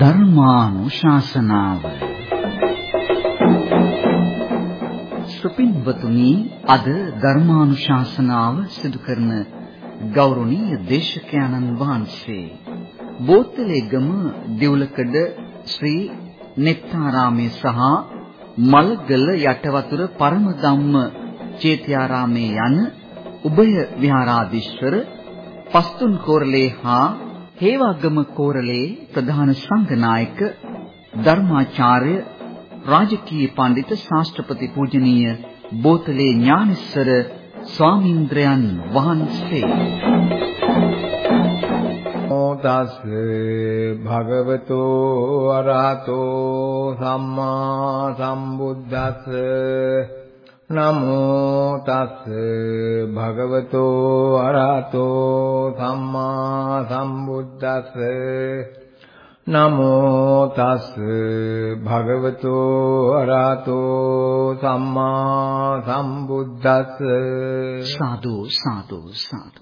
ධර්මානුශාසනාව සුපින්වතුනි අද ධර්මානුශාසනාව සිදු කරන ගෞරවනීය දේශකයන්න් වහන්සේ බෝතලේගම දෙවුලකඩ ශ්‍රී නෙත්තාරාමේ සහ මල්ගල යටවතුර පරම ධම්ම චේත්‍යාරාමේ යන උභය විහාරාධිශ්වර පස්තුන් කෝරළේ හා හේවාගම කෝරළේ ප්‍රධාන සංඝනායක ධර්මාචාර්ය රාජකීය පඬිත ශාස්ත්‍රපති පූජනීය බෝතලේ ඥානිස්සර ස්වාමීන්ද්‍රයන් වහන්සේ. තස් භගවතෝ අරහතෝ සම්මා සම්බුද්දස්ස නමෝ තස් භගවතෝ අරහතෝ සම්මා සම්බුද්දස්ස. නමෝ තස් භගවතෝ අරහතෝ සම්මා සම්බුද්දස්ස. සාදු සාදු සාදු.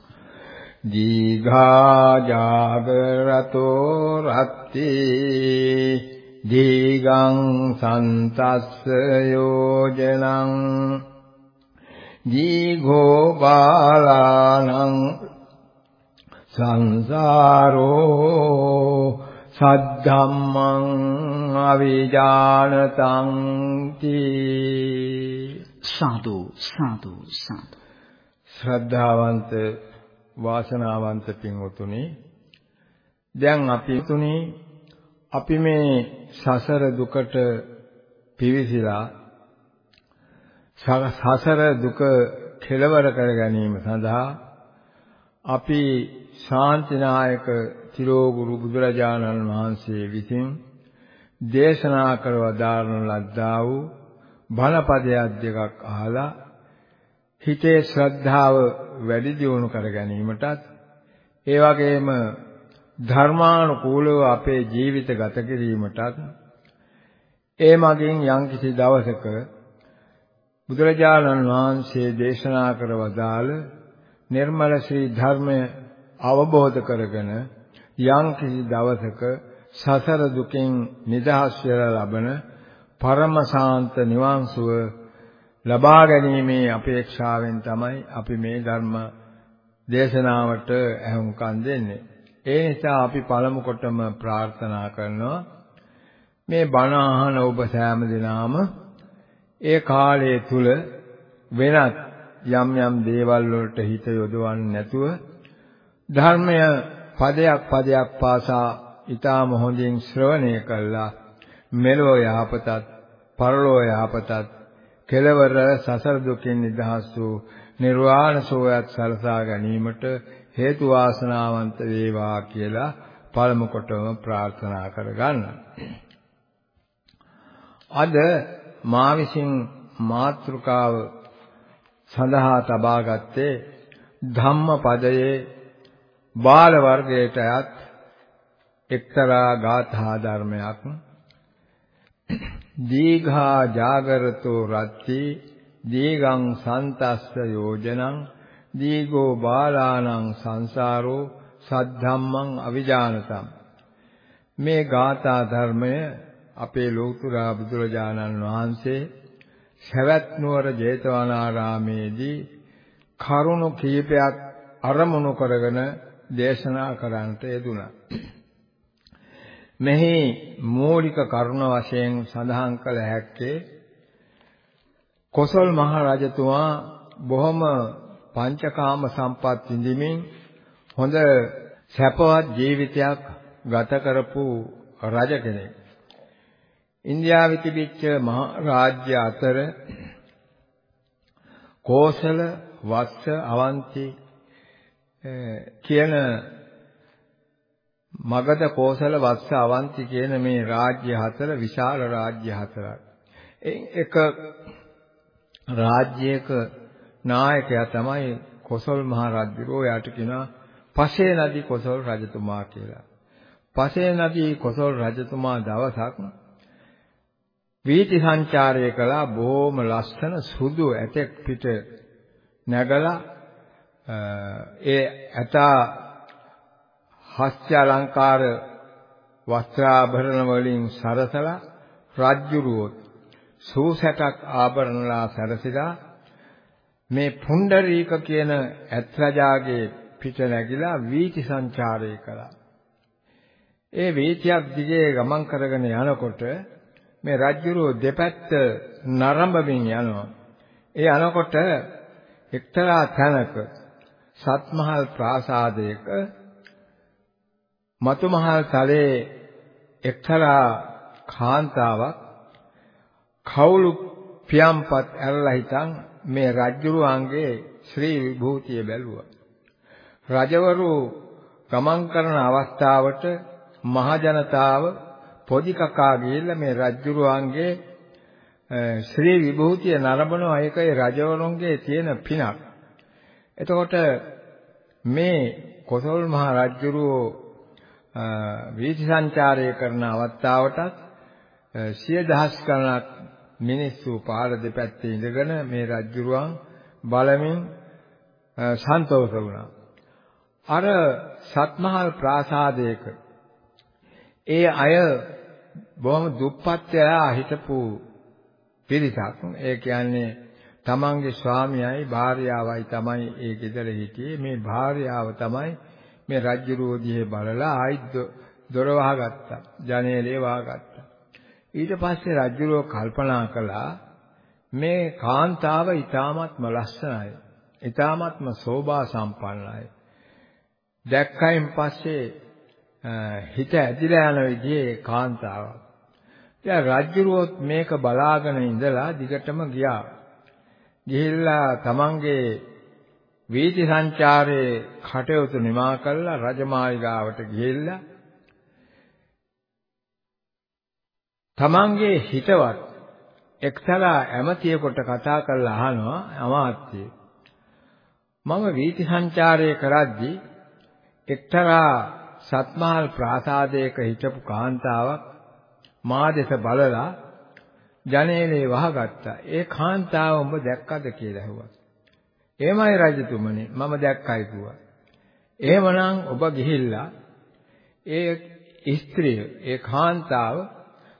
දීඝා ජාගරතෝ රත්ති දීගං සන්තස්ස යෝජනං දීඝෝ බාලානං සංසාරෝ සද්ධම්මං අවිජානතං තී සාදු සාදු සාදු. ශ්‍රද්ධාවන්ත වාසනාවන්ත පින්වතුනි දැන් අපි තුනි අපි මේ සසර දුකට පිවිසිලා සසර දුක කෙලවර කර ගැනීම සඳහා අපි ශාන්තිනායක තිරෝගුරු බුදුරජාණන් වහන්සේ විසින් දේශනා කර වදාරන ලද්දා වූ බණපදයක් දෙකක් අහලා හිතේ ශ්‍රද්ධාව වැඩි දියුණු කර ගැනීමටත් ඒ වගේම ධර්මානුකූලව අපේ ජීවිත ගත කිරීමටත් ඒ මගින් යම්කිසි දවසක බුදුරජාණන් වහන්සේ දේශනා කර වදාළ නිර්මල ශ්‍රී ධර්මය අවබෝධ කරගෙන යම්කිසි දවසක සසර දුකින් නිදහස් වෙලා ලබන පරම ශාන්ත නිවන් සුව ලබා ගැනීමේ අපේක්ෂාවෙන් තමයි අපි මේ ධර්ම දේශනාවට ඇහුම්කන් දෙන්නේ. ඒ නිසා අපි පළමු කොටම ප්‍රාර්ථනා කරනවා මේ බණ අහන ඔබ සෑම දිනාම ඒ කාලය තුල වෙනත් යම් යම් දේවල් වලට හිත යොදවන්නේ නැතුව ධර්මය පදයක් පදයක් පාසා ඊටාම හොඳින් ශ්‍රවණය කළා. මෙලෝ යහපතත් පරලෝ යහපතත් කෙලවර සසර දුකින් නිදහස් වූ නිර්වාණ සෝයත් සලසා ගැනීමට හේතු වාසනාවන්ත වේවා කියලා පළමු කොටම ප්‍රාර්ථනා කරගන්න. අද මා විසින් මාත්‍රිකාව සඳහා තබා ගත්තේ ධම්මපදයේ බාල වර්ගයට අයත් එක්තරා ගාථා ධර්මයක් දීඝා ජාගරතෝ රත්ති දීගං සන්තස්ස යෝජනං දීගෝ බාලානං සංසාරෝ සද්ධම්මං අවිජානතම් මේ ගාථා ධර්මය අපේ ලෝතුරා බුදුරජාණන් වහන්සේ සවැත් නුවර ජේතවනාරාමේදී කරුණු කීපයක් අරමුණු කරගෙන දේශනා කරන්නට යෙදුණා. මෙහි මූලික කරුණ වශයෙන් සඳහන් කළ හැක්කේ කොසල් මහ රජතුමා බොහොම පංචකාම සම්පත් විඳිමින් හොඳ සැපවත් ජීවිතයක් ගත කරපු රජ කෙනෙක්. ඉන්දියාවේ තිබිච්ච මහ රාජ්‍ය අතර කෝසල, වත්ස, අවන්ති කියන මගධ කෝසල වත්ස අවන්ති කියන මේ රාජ්‍ය හතර විශාල රාජ්‍ය හතරක්. එක රාජ්‍යයක නායකයා තමයි කොසල් මහ රජුරෝ යාට කියනවා පසේ නදී කොසල් රජතුමා කියලා. පසේ නදී කොසල් රජතුමා දවසක් වීති සංචාරය කළා බොහොම ලස්සන සුදු ඇතෙක් පිට නැගලා ඒ ඇතා හස්ත්‍ය අලංකාර වස්ත්‍රාභරණ වලින් සරසලා රජ්ජුරුවොත් සූසැටක් ආභරණලා සැරසිලා මේ පුණ්ඩරීක කියන ඇත් රජාගේ පිට නැගිලා වීති සංචාරය කළා. ඒ වීතියක් දිගේ ගමන් කරගෙන යනකොට මේ රජ්ජුරුව දෙපැත්ත නරඹමින් යනවා. ඒ යනකොට එක්තරා තැනක සත්මහල් ප්‍රාසාදයක මතුමහල් තලයේ එක්තරා කාන්තාවක් කවුළු පියම්පත් ඇරලා හිටන් මේ රජුරුවන්ගේ ශ්‍රී විභූතිය බැලුවා. රජවරු ගමන් කරන අවස්ථාවට මහ ජනතාව පොඩි කකා ගිහිල්ලා මේ රජුරුවන්ගේ ශ්‍රී විභූතිය නරඹනවා ඒකයි රජවරුන්ගේ තියෙන පිනක්. එතකොට මේ කොසල් මහ රජුරුවෝ වීථි සංචාරය කරන අවස්ථාවටත් සිය දහස් ගණනක් මිනිස්සු පාර දෙපැත්තේ ඉඳගෙන මේ රජුරුවන් බලමින් සන්තෝෂ වුණා. අර සත්මහල් ප්‍රාසාදයක ඒ අය බොහොම දුප්පත් වෙලා හිටපු පිරිසක්. ඒ කියන්නේ තමන්ගේ ස්වාමියායි භාර්යාවයි තමයි ඒ ගෙදර හිටියේ. මේ භාර්යාව තමයි මේ රජ්ජුරුව දිහේ බලලා ආයි දොර වහගත්තා. ජනේලේ වහගත්තා. ඊට පස්සේ රජ්ජුරුව කල්පනා කළා මේ කාන්තාව ඊ타මත්ම ලස්සනයි. ඊ타මත්ම සෝභා සම්පන්නයි. දැක්කයින් පස්සේ හිත ඇදිලා යන විදිහේ කාන්තාවක්. දැන් රජ්ජුරුවොත් මේක බලාගෙන ඉඳලා දිගටම ගියා. ගිහිල්ලා තමන්ගේ වීථි සංචාරයේ කටයුතු නිමා කළා රජමාලිගාවට ගිහිල්ලා තමන්ගේ හිතවත් එක්තරා ඇමතියෙකුට කතා කරලා අහනවා අමාත්‍ය මම වීථි සංචාරය කරද්දී එක්තරා සත්මහල් ප්‍රාසාදයක හිටපු කාන්තාවක් මා දෙස බලලා ජනේලේ වහගත්තා. ඒ කාන්තාව උඹ දැක්කද කියලා ඇහුවා. එහෙමයි රජතුමනි මම දැක්කයි කිව්වා. එහෙමනම් ඔබ ගිහිල්ලා ඒ ස්ත්‍රිය ඒ කාන්තාව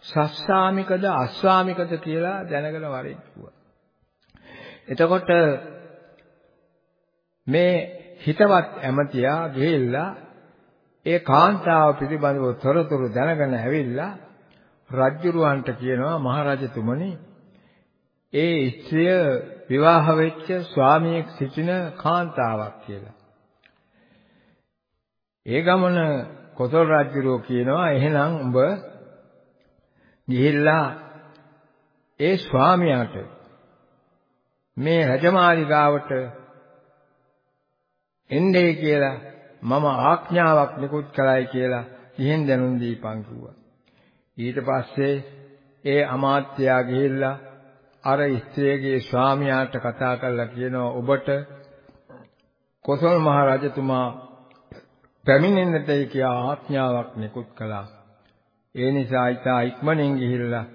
සස්සාමිකද අස්වාමිකද කියලා දැනගෙන වරින් කිව්වා. එතකොට මේ හිතවත් ඇමතියා ගිහිල්ලා ඒ කාන්තාව පිළිබඳව තොරතුරු දැනගෙන ඇවිල්ලා රජ්ජුරුවන්ට කියනවා මහරජතුමනි ඒ ස්ත්‍රිය විවාහ වෙච්ච ස්වාමියෙක් සිටින කාන්තාවක් කියලා. ඒ ගමන කොසල් රජුරෝ කියනවා එහෙනම් උඹ ගිහිල්ලා ඒ ස්වාමියාට මේ රජමාලිගාවට එන්නේ කියලා මම ආඥාවක් නිකුත් කළයි කියලා ඉහෙන් දැනුම් දීපන් කිව්වා. ඊට පස්සේ ඒ අමාත්‍යයා ගිහිල්ලා අර ස්ත්‍රියගේ ස්වාමියාට කතා කරලා කියනවා ඔබට කොසල් මහ රජතුමා පැමිණෙන්නටයි කියා ආඥාවක් නිකුත් කළා. ඒ නිසා ඊට ඉක්මනින් ගිහිල්ලා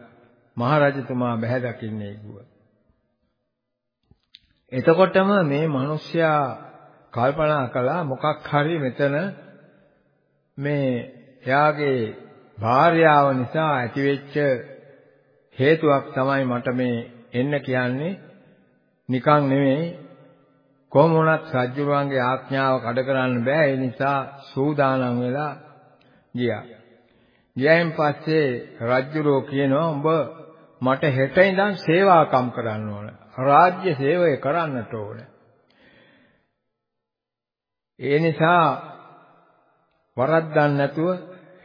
මහ රජතුමා බැහැ දකින්නේ කිව්වා. එතකොටම මේ මිනිස්සයා කල්පනා කළා මොකක් හරි මෙතන මේ එයාගේ භාර්යාව නිසා ඇතිවෙච්ච හේතුවක් තමයි මට මේ එන්න කියන්නේ නිකන් නෙමෙයි කොහොම වුණත් රජුරුවන්ගේ ආඥාව කඩ කරන්න බෑ ඒ නිසා සූදානම් වෙලා ගියා. ගියයින් පස්සේ රජුරෝ කියනවා උඹ මට හෙට ඉඳන් සේවාකම් කරන්න ඕන. රාජ්‍ය සේවය කරන්නට ඕන. ඒ නිසා වරද්දන්න නැතුව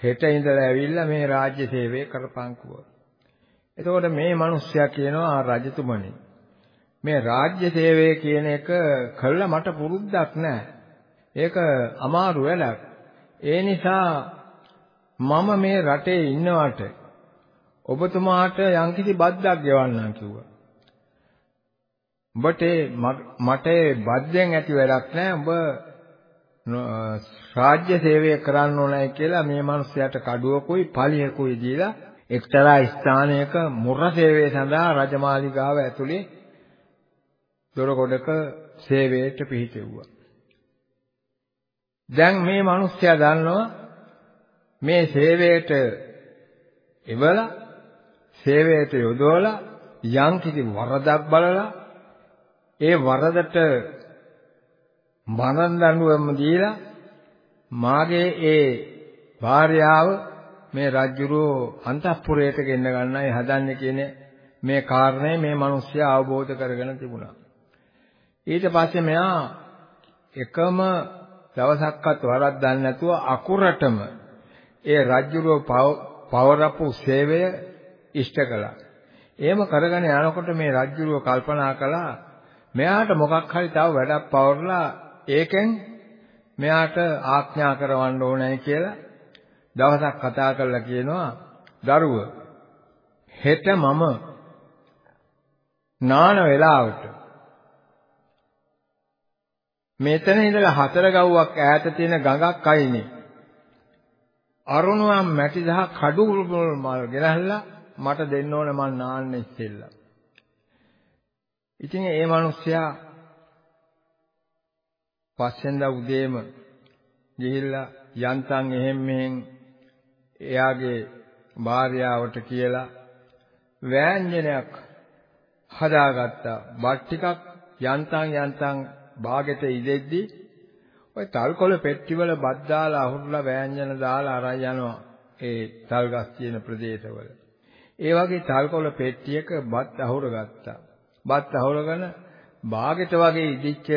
හෙට ඉඳලා ඇවිල්ලා මේ රාජ්‍ය සේවය කරපන් කිව්වා. එතකොට මේ මිනිස්සයා කියනවා රජතුමනි මේ රාජ්‍ය සේවය කියන එක කළා මට පුරුද්දක් නැහැ. ඒක අමාරු වැඩක්. ඒ නිසා මම මේ රටේ ඉන්නවට ඔබතුමාට යම්කිසි බද්දක් ගෙවන්නම් කිව්වා. උඹට මට බද්දෙන් ඇති වැඩක් නැහැ. උඹ රාජ්‍ය සේවය කරන්න ඕනයි කියලා මේ මිනිස්යාට කඩුවකුයි පලියකුයි දීලා එක්තරා ස්ථානයක මුර සේවය සඳහා රජමාලිගාව ඇතුලේ දොරකොඩක සේවයට පිහිටෙව්වා. දැන් මේ මිනිස්සයා දන්නවා මේ සේවයට එවලා සේවයට යොදවලා යම් කිසි වරදක් බලලා ඒ වරදට මරණ දඬුවම දීලා මාගේ ඒ භාර්යාව මේ රජුරෝ අන්තఃපුරයට ගෙන්න ගන්නයි හදන්නේ කියන මේ කාරණේ මේ මිනිස්සයා අවබෝධ කරගෙන තිබුණා. ඊට පස්සේ මෙයා එකම දවසක්වත් වරක් දන්නේ නැතුව අකුරටම ඒ රජුරෝ පවරපු සේවය ඉෂ්ට කළා. එහෙම කරගෙන යනකොට මේ රජුරෝ කල්පනා කළා මෙයාට මොකක් හරි තව වැඩක් පවරලා ඒකෙන් මෙයාට ආඥා කරවන්න ඕනේ කියලා දවසක් කතා කරලා කියනවා දරුව හෙට මම නාන වෙලාවට මෙතන ඉඳලා හතර ගව්වක් ඈත තියෙන ගඟක් අයිනේ අරුණුවම් මැටි දහ කඩු මල් ගෙනහල්ලා මට දෙන්න ඕන මං නාන්න ඉස්සෙල්ලා. ඉතින් ඒ මිනිස්සයා පස්සෙන්දා උදේම ගිහිල්ලා යන්තම් එහෙම් මෙහෙන් එයාගේ භාර්යාවට කියලා වෑංජනයක් හදාගත්තා. බත් ටිකක් යන්තම් යන්තම් භාගෙට ඉදෙද්දි ඔය තල්කොළ පෙට්ටිවල බත් දාලා අහුරලා වෑංජන දාලා අරන් යනවා ඒ තල්ගස් තියෙන ප්‍රදේශවල. ඒ වගේ තල්කොළ පෙට්ටියක බත් අහුර ගත්තා. බත් අහුරගෙන භාගෙට වගේ ඉදිච්ච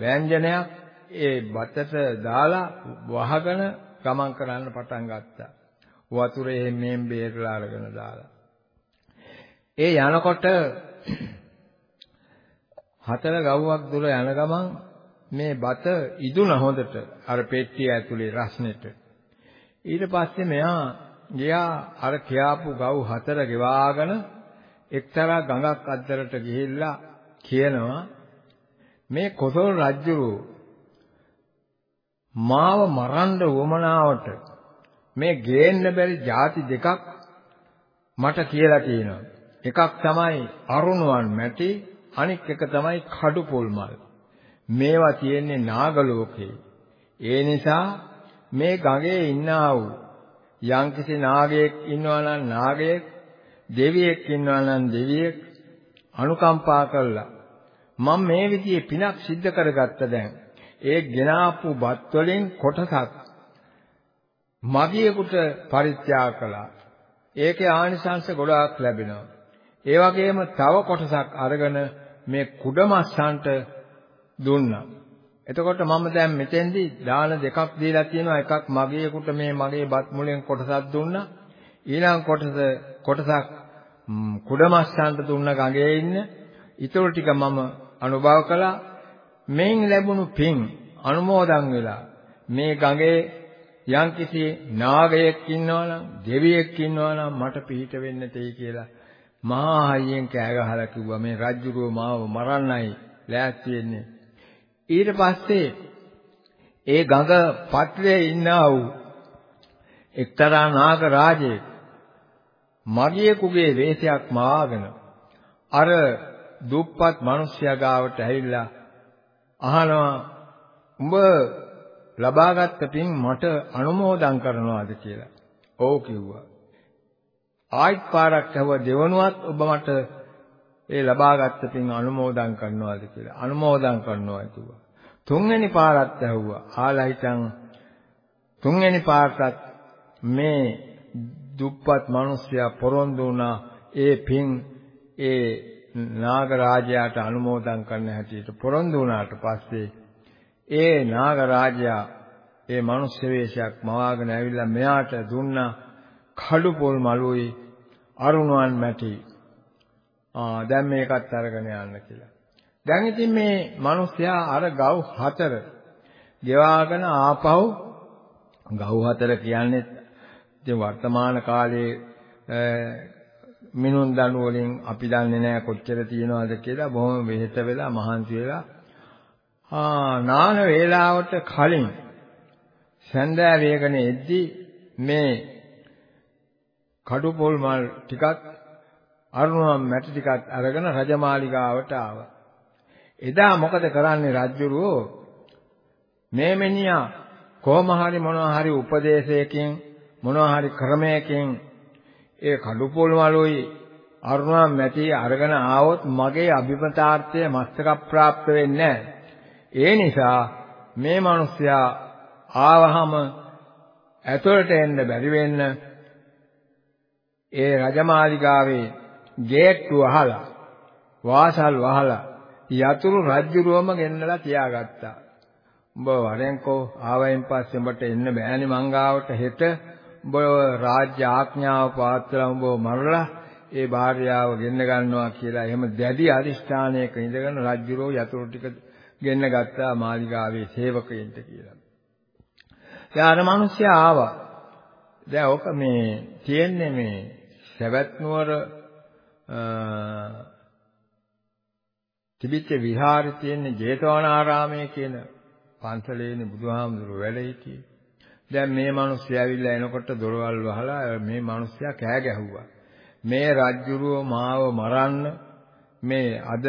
වෑංජනයක් ඒ බතට දාලා වහගෙන ගමන් කරන්න පටන් ගත්තා. වතුරේ මෙන් බේරලා අරගෙන දාලා. ඒ යනකොට හතර ගව්වක් දුර යන ගමන් මේ බත ඉදුණ හොඳට අර පෙට්ටිය ඇතුලේ රස්නෙට. ඊට පස්සේ මෙයා ගියා අර කියාපු ගව් හතර ගෙවාගෙන එක්තරා ගඟක් අද්දරට ගිහිල්ලා කියනවා මේ කොසල් රජුරු මාව මරන්න උවමනාවට මේ ගේන්න බැරි ಜಾති දෙකක් මට කියලා තියෙනවා. එකක් තමයි අරුණුවන් මැටි අනික් එක තමයි කඩු පොල් මල්. මේවා තියෙන්නේ නාග ලෝකේ. ඒ නිසා මේ ගඟේ ඉන්නා වූ යම්කිසි නාගයෙක් ඉන්නවා නම් නාගයෙක්, දෙවියෙක් ඉන්නවා නම් දෙවියෙක් අනුකම්පා කළා. මම මේ විදිහේ පිනක් සිද්ධ කරගත්ත දැන්. ඒ ගෙනාපු බත් වලින් කොටසක් මගියෙකුට පරිත්‍යාග කළා. ඒකේ ආනිසංශ ගොඩාක් ලැබෙනවා. ඒ වගේම තව කොටසක් අරගෙන මේ කුඩමස්සන්ට දුන්නා. එතකොට මම දැන් මෙතෙන්දී දාන දෙකක් දීලා තියෙනවා. එකක් මගේකට මේ මගේ බත් මුලෙන් කොටසක් දුන්නා. ඊළඟ කොටස කොටසක් කුඩමස්සන්ට දුන්න ගඟේ ඉන්න. ඊටු ටික මම අනුභව කළා. මෙයින් ලැබුණු පින් අනුමෝදන් වෙලා මේ ගඟේ යම්කිසි නාගයෙක් ඉන්නවනම් දෙවියෙක් ඉන්නවනම් මට පිහිට වෙන්න තේ කියලා මහා හයියෙන් කෑ ගහලා කිව්වා මේ රජ්ජුරුව මාව මරන්නයි ලෑස්ති වෙන්නේ ඊට පස්සේ ඒ ගඟ පත්ලේ ඉන්නා වූ එක්තරා නාග රාජයෙක් මගියෙකුගේ වේශයක් මාගෙන අර දුප්පත් මිනිසයා ගාවට ඇවිල්ලා අහනවා උඹ ලබාගත් පින් මට අනුමෝදන් කරනවාද කියලා. ඔව් කිව්වා. ආයිත් පාරක් ඇහුවා දෙවනුවත් ඔබ මට ඒ ලබාගත් පින් අනුමෝදන් කරනවාද කියලා. අනුමෝදන් කරනවා කිව්වා. තුන්වෙනි පාරත් ඇහුවා. ආලා හිටන් තුන්වෙනි පාරටත් මේ දුප්පත් මිනිසයා පොරොන්දු වුණා ඒ පින් ඒ නාග රාජයාට අනුමෝදන් කරන්න හැටියට පොරොන්දු වුණාට පස්සේ ඒ නාග රාජයා ඒ මනුස්ස වේශයක් මවාගෙන ඇවිල්ලා මෙයාට දුන්නා කඩු පොල් මළුයි අරුණුවන් මැටි ආ දැන් මේකත් අරගෙන යන්න කියලා. දැන් ඉතින් මේ මිනිස්සයා අර ගව් හතර ගෙවාගෙන ආපහු ගව් හතර කියන්නේ ඉතින් වර්තමාන කාලේ මිනුන් දණු වලින් අපි දන්නේ නැහැ කොච්චර තියනවද කියලා බොහොම වෙහෙත වෙලා මහන්සි වෙලා ආ නාන වේලාවට කලින් සඳෑ වේගන එද්දි මේ කඩු පොල් මල් ටිකක් අරුණම් මැටි ටිකක් අරගෙන රජමාලිගාවට ආවා. එදා මොකද කරන්නේ රජුරෝ මේ මෙනියා කොහොම හරි මොනවා හරි උපදේශයකින් මොනවා හරි ක්‍රමයකින් ඒ කඩුපොල් මලුයි අරුණා මැටි අරගෙන ආවොත් මගේ අභිමතාර්ථය මස්තක ප්‍රාප්ත වෙන්නේ ඒ නිසා මේ මිනිසයා ආවහම ඇතුළට එන්න බැරි වෙන්න ඒ රජමාලිගාවේ ගේට්ටු වහලා වාසල් වහලා යතුරු රජ්ජුරුවම ගෙන්නලා තියාගත්තා. උඹ වරෙන්කෝ ආවයින් පස්සේ උඹට එන්න බෑනේ මංගාවට හෙට උඹ රාජ්‍ය ආඥාව පාත්‍රලා උඹ මරලා ඒ භාර්යාව ගෙන්න ගන්නවා කියලා එහෙම දැඩි අදිෂ්ඨානයක ඉඳගෙන රජ්ජුරුව යතුරු ටික ගෙන්න ගත්තා මාලිගාවේ සේවකයන්ට කියලා. දැන් අර මිනිස්සයා ආවා. දැන් ඔක මේ තියෙන්නේ මේ සවැත් නුවර තිබිච්ච විහාරේ තියෙන ජේතවනාරාමයේ කියන පන්සලේනේ බුදුහාමුදුරුවෝ වැඩ හිටියේ. දැන් මේ මිනිස්සු ඇවිල්ලා එනකොට දොරවල් වහලා මේ මිනිස්සයා කෑ ගැහුවා. මේ රජ්ජුරුව මාව මරන්න මේ අද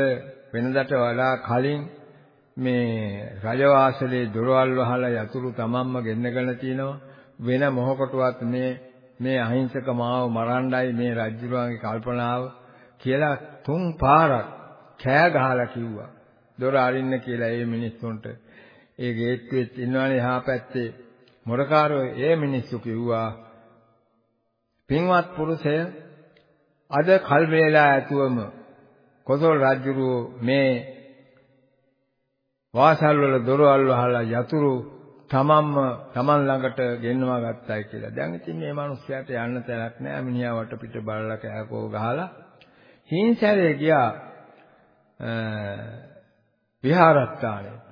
වෙනදට වඩා කලින් මේ රජවාසලේ දොරවල් වහලා යතුරු තමන්ම ගෙන්නගෙන තිනවා වෙන මොහොකටවත් මේ මේ අහිංසක මාව මරණ්ඩයි මේ රජ්ජුරුවන්ගේ කල්පනාව කියලා තුන් පාරක් කෑ ගහලා කිව්වා. දොර අරින්න කියලා ඒ මිනිස්සුන්ට. ඒ ගේට්ටුවෙත් ඉන්නවනේ එහා පැත්තේ මොරකාරෝ ඒ මිනිස්සු කිව්වා පින්වත් පුරුෂය අද කල් වේලා ඇතුවම කොසල් රජුරෝ මේ වාසල් වල දොරවල් වහලා යතුරු තමන්ම තමන් ළඟට ගෙන්නවා ගත්තයි කියලා. දැන් ඉතින් මේ මිනිස්යාට යන්න තැනක් නැහැ. මිනිහා වටපිට බලලා කෑකෝ ගහලා හිංසරේ ගියා විහාරස්ථානයට.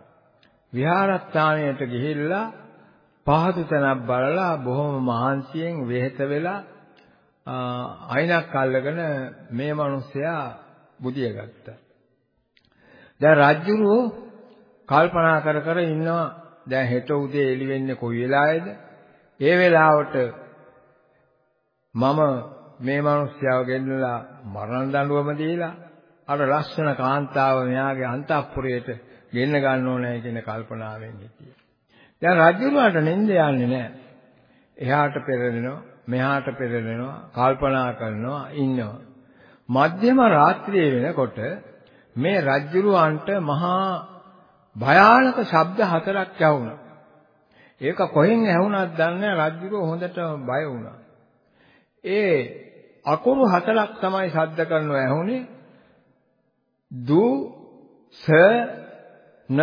විහාරස්ථානයට ගිහිල්ලා පහසු තැනක් බලලා බොහොම මහන්සියෙන් වෙහෙත වෙලා අයිනක් අල්ලගෙන මේ මිනිස්සයා බුදිය ගත්තා. දැන් රජුරෝ කල්පනා කර කර ඉන්නවා දැන් හෙට උදේ එළි වෙන්නේ කොයි වෙලාවේද? ඒ වෙලාවට මම මේ මිනිස්යාව ගෙන්නලා මරණ දඬුවම දීලා අර ලස්සන කාන්තාව මෙයාගේ අන්තఃපුරයට ගෙන්න ගන්න ඕනේ කියන කල්පනාවෙන් හිටියේ. දැන් රජුරුවට නිින්ද යන්නේ නැහැ. එහාට පෙරලෙනවා, මෙහාට පෙරලෙනවා, කල්පනා කරනවා, ඉන්නවා. මධ්‍යම රාත්‍රියේ වෙනකොට මේ රජුරුවන්ට මහා භයානක ශබ්ද හතරක් ඇහුණා. ඒක කොහෙන් ඇහුණාද දන්නේ රජුරුව හොඳට බය වුණා. ඒ අකුරු හතරක් තමයි ශබ්ද කරනවා ඇහුනේ. දු ස න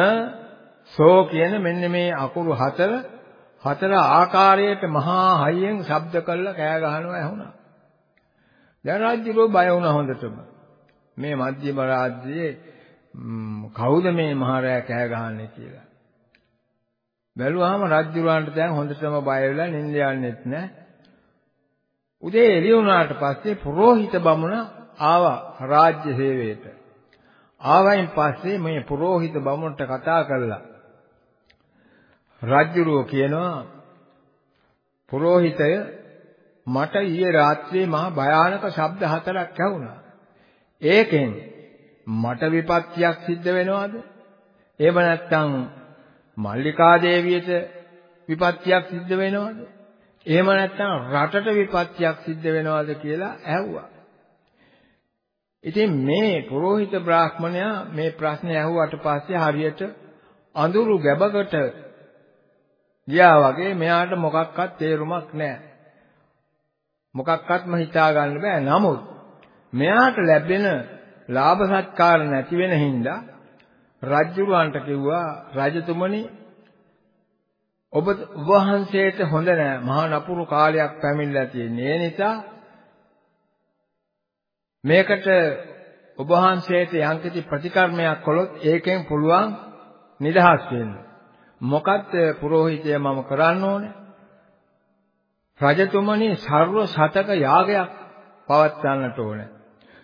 සෝ කියන මෙන්න මේ අකුරු හතර හතර ආකාරයට මහා හයියෙන් ශබ්ද කළා කෑ ගහනවා ඇහුණා. දැන් රාජ්‍යරෝ බය වුණා හොඳටම. මේ මධ්‍යම රාජ්‍යයේ කවුද මේ මහරයා කෑ ගහන්නේ කියලා. බැලුවාම රාජ්‍යරවන්ට දැන් හොඳටම බය වෙලා නිින්ද යන්නෙත් නැහැ. උදේ එළිය වුණාට පස්සේ පූජිත බමුණ ආවා රාජ්‍ය සේවයට. ආවයින් පස්සේ මේ පූජිත බමුණට කතා කළා. රාජ්‍යරුව කියනවා පූජිතය මට ඊයේ රාත්‍රියේ මහා භයානක ශබ්ද හතරක් ඇහුණා. ඒකෙන් මට විපත්තියක් සිද්ධ වෙනවද? එහෙම නැත්නම් මල්ලිකා දේවියට විපත්තියක් සිද්ධ වෙනවද? එහෙම නැත්නම් රටට විපත්තියක් සිද්ධ වෙනවද කියලා ඇහුවා. ඉතින් මේ පුරোহিত බ්‍රාහ්මණයා මේ ප්‍රශ්නේ ඇහුවට පස්සේ හරියට අඳුරු ගැබකට ගියා වගේ මෙයාට මොකක්වත් තේරුමක් නැහැ. මොකක්වත්ම හිතා ගන්න බෑ. නමුත් මෙයාට ලැබෙන ලාභ සත්කාර නැති වෙන හින්දා රජුරවන්ට කිව්වා රජතුමනි ඔබ වහන්සේට හොඳ නෑ මහා නපුරු කාලයක් පැමිණලා තියෙන්නේ. ඒ නිසා මේකට ඔබ වහන්සේට යම්කිසි ප්‍රතිකර්මයක් කළොත් ඒකෙන් පුළුවන් නිදහස් වෙන්න. මොකක්ද පූජිතය මම කරන්න ඕනේ? රජතුමනි ਸਰව සතක යාගයක් පවත්වන්නට ඕනේ.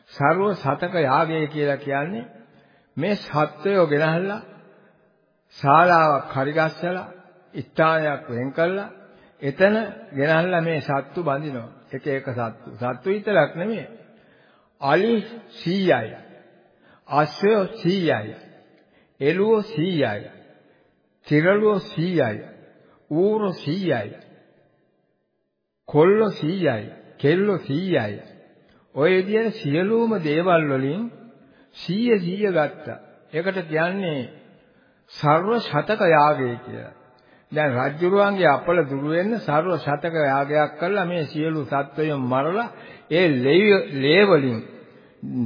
ਸਰව සතක යාගය කියලා කියන්නේ මේ සත්වයෝ ගෙනහලා ශාලාවක් හරිගස්සලා ස්ථානයක් වෙන් කළා එතන ගෙනහල්ලා මේ සත්තු බඳිනවා. එක එක සත්තු. සත්තු විතරක් නෙමෙයි අලි 100යි. අස්සය 100යි. එළුව 100යි. තිරළුව 100යි. ඌරු 100යි. කොල්ලෝ 100යි. කෙල්ලෝ 100යි. ඔය විදිහට සියලුම දේවල් වලින් 100 100 ගත්තා. ඒකට කියන්නේ සර්ව ශතක යාගය කියලා. දැන් රජුරුවන්ගේ අපල දුරු වෙන්න සර්ව ශතක යාගයක් කළා මේ සියලු සත්වයන් මරලා ඒ ලේ වලින්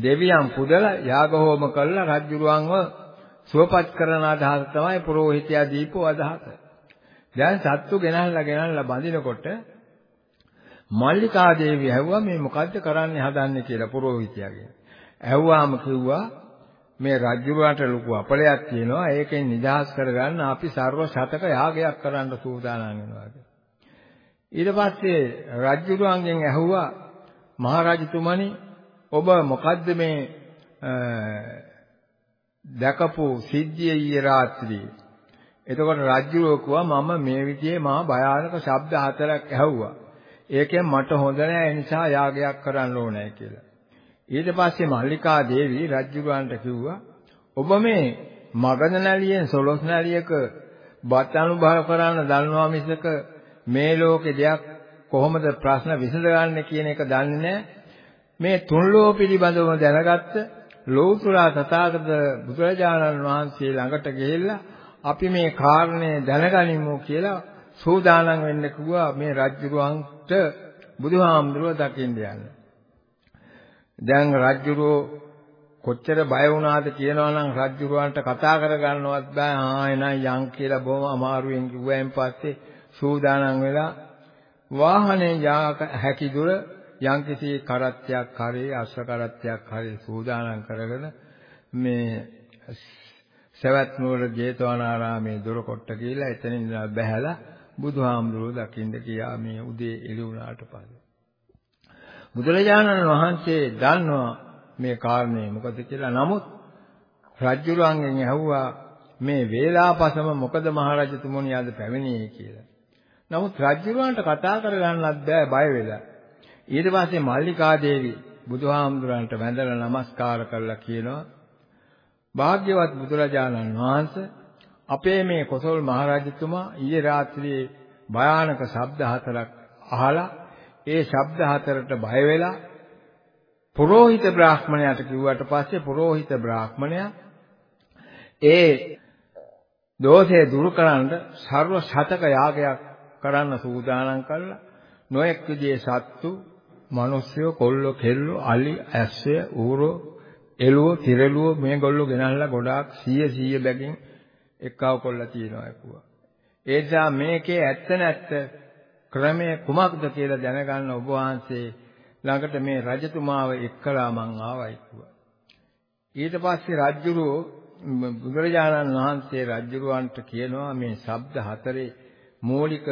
දෙවියන් පුදලා යාග හෝම කළා රජුරුවන්ව සුවපත් කරන අදහස තමයි පූජිතයා දීපෝ අදහස. දැන් සත්තු ගෙනල්ලා ගෙනල්ලා බඳිනකොට මල්ලිකා දේවිය ඇහුවා මේ මොකද්ද කරන්න හදන්නේ කියලා පූජිතයාගෙන්. ඇහුවාම කිව්වා මේ රජුරවන්ට ලොකු අපලයක් තියෙනවා. ඒකෙන් නිදහස් කරගන්න අපි ਸਰව ශතක යාගයක් කරන්න සූදානම් වෙනවා. ඊට පස්සේ රජුරවන්ගෙන් ඇහුවා මහරජතුමනි ඔබ මොකද්ද මේ දැකපු සිද්ධිය ඊයේ රාත්‍රියේ? එතකොට රජුරෝ කිව්වා මම මේ විදිහේ මහා භයානක ශබ්ද හතරක් ඇහුවා. ඒකෙන් මට හොඳ නෑ ඒ නිසා යාගයක් කරන්න ඕනේ කියලා. ඊට පස්සේ මල්ලිකා දේවී රජුගන්ට කිව්වා ඔබ මේ මගධ නැලියෙන් සොළොස් නැලියක බත් අනුභව කරන්න දන්නවා මිසක මේ ලෝකේ දෙයක් කොහොමද ප්‍රශ්න විසඳගන්නේ කියන එක දන්නේ නැහැ. මේ තුන්ලෝ පිළිබඳව දැනගත්ත ලෝතුරා තථාගත බුදුරජාණන් වහන්සේ ළඟට ගිහිල්ලා අපි මේ කාරණේ දැනගනිමු කියලා සූදානම් වෙන්න කිව්වා මේ රජුගන්ට බුදුහාමුදුරුව දකින්න යන්න. දැන් රජ්ජුරුව කොච්චර බය වුණාද කියනවා නම් රජ්ජුරුවන්ට කතා කරගන්නවත් බෑ. ආ එනං යන් කියලා බොහොම අමාරුවෙන් කිව්වයින් පස්සේ සූදානම් වෙලා වාහනේ යා හැකි දුර යම්කිසි කරත්තයක් හරි අශ්ව කරත්තයක් හරි සූදානම් කරගෙන මේ සවැත් නුවර ජේතවනාරාමේ දොර කොට්ට කියලා එතනින් බැහැලා බුදුහාමුදුරුවෝ දකින්න කියා මේ උදේ එළි වුණාට පස්සේ. බුදුරජාණන් වහන්සේ දන්නවා මේ කාරණේ මොකද කියලා. නමුත් රජුරුවන්ගෙන් ඇහුවා මේ වේලාපසම මොකද මහරජතුමනි අද පැමිණියේ කියලා. නමුත් රජුරුවන්ට කතා කරගන්නත් බෑ බය වෙලා. ඊට පස්සේ මල්ලිකා දේවි බුදුහාමුදුරන්ට වැඳලා නමස්කාර කරලා කියනවා භාග්‍යවත් බුදුරජාණන් වහන්සේ අපේ මේ කොසල් මහරජතුමා ඊයේ රාත්‍රියේ භයානක ශබ්ද හතරක් අහලා ඒ ශබ්ද හතරට බය වෙලා පුරෝහිත බ්‍රාහ්මණයාට කිව්වට පස්සේ පුරෝහිත බ්‍රාහ්මණයා ඒ දෝෂය දුරු කරන්න ਸਰව ශතක යාගයක් කරන්න සූදානම් කළා නොඑක් විදිහේ සත්තු මිනිස්සු කොල්ලෝ කෙල්ලෝ අලි ඇස්සය ඌරෝ එළුව තිරළුව මේගොල්ලෝ ගෙනල්ලා ගොඩාක් 100 100 බැගින් එක්කව කොල්ලා තියනවා එකුවා ඒ නිසා මේකේ ඇත්ත නැත්ත ක්‍රමය කුමක්ද කියලා දැනගන්න ඔබ වහන්සේ ළඟට මේ රජතුමාව එක්කලා මං ආවයි කිව්වා. ඊට පස්සේ රජුරෝ බුදුරජාණන් වහන්සේ රජුරවන්ට කියනවා මේ ශබ්ද හතරේ මූලික